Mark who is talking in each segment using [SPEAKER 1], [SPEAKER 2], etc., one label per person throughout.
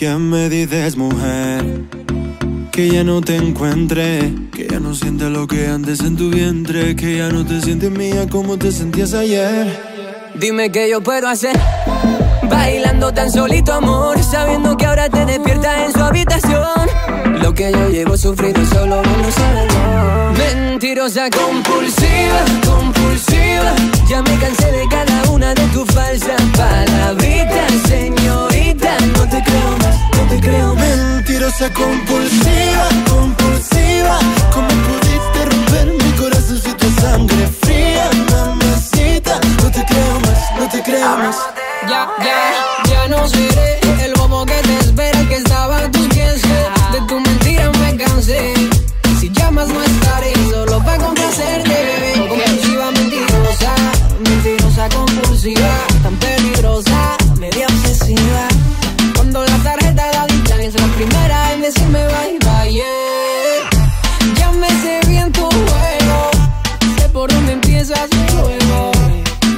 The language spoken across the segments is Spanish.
[SPEAKER 1] ¿Qué me dices, mujer? Que ya no te encuentre, que ya no sientes lo que antes en tu vientre, que ya no te sientes mía como te sentías ayer.
[SPEAKER 2] Dime qué yo puedo hacer, bailando tan solito amor, sabiendo que ahora te despiertas en su habitación. Lo que yo llevo sufrido solo uno sabe Mentirosa compulsiva, compulsiva, ya me cansé de cada una de
[SPEAKER 1] Mentirosa compulsiva, compulsiva, ¿cómo pudiste romper mi corazón si tu sangre fría, mamacita? No te creo más, no te creo más.
[SPEAKER 2] Ya, ya, ya no seré el bobo que te espera que estaba a tus pies. De tu mentira me cansé. Si llamas no estaré solo para complacerte, bebé. Compulsiva, mentirosa, mentirosa, compulsiva,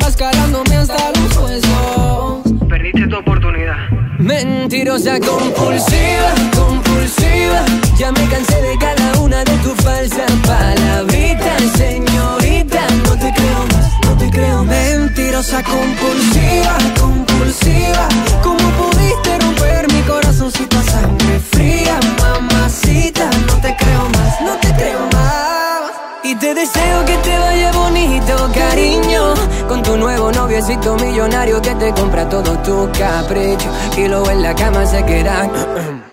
[SPEAKER 2] Vas calándome hasta los huesos.
[SPEAKER 3] Perdiste tu oportunidad.
[SPEAKER 2] Mentirosa compulsiva, compulsiva. Ya me cansé de cada una de tus falsas palabritas, señorita. No te creo más, no te creo más. Mentirosa compulsiva, compulsiva. ¿Cómo pudiste romper mi corazón si tu sangre fría, mamacita? No te creo más, no te creo más. Y te deseo que te vaya cariño. Con tu nuevo noviecito millonario que te compra todo tu capricho. Y luego en la cama se queda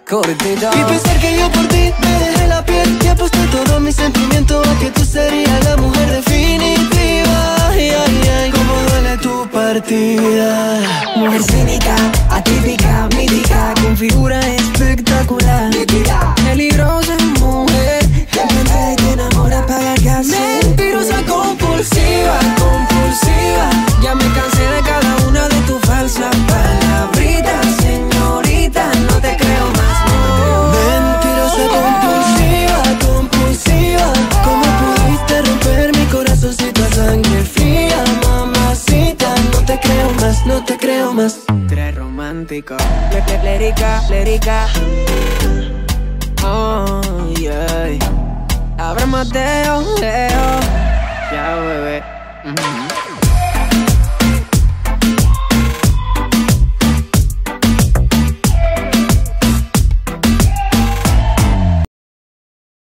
[SPEAKER 2] cortito.
[SPEAKER 1] Y pensar que yo por ti me dejé la piel y aposté todo mi sentimiento a que tú serías la mujer definitiva. Ay, ay, ay, cómo duele tu partida.
[SPEAKER 2] Mujer cínica, atípica, mítica, con figura espectacular. Más. Tres romántico. Lérica, lérica. Oh, yeah. Abre Mateo, Leo. Ya, bebé. Ujú.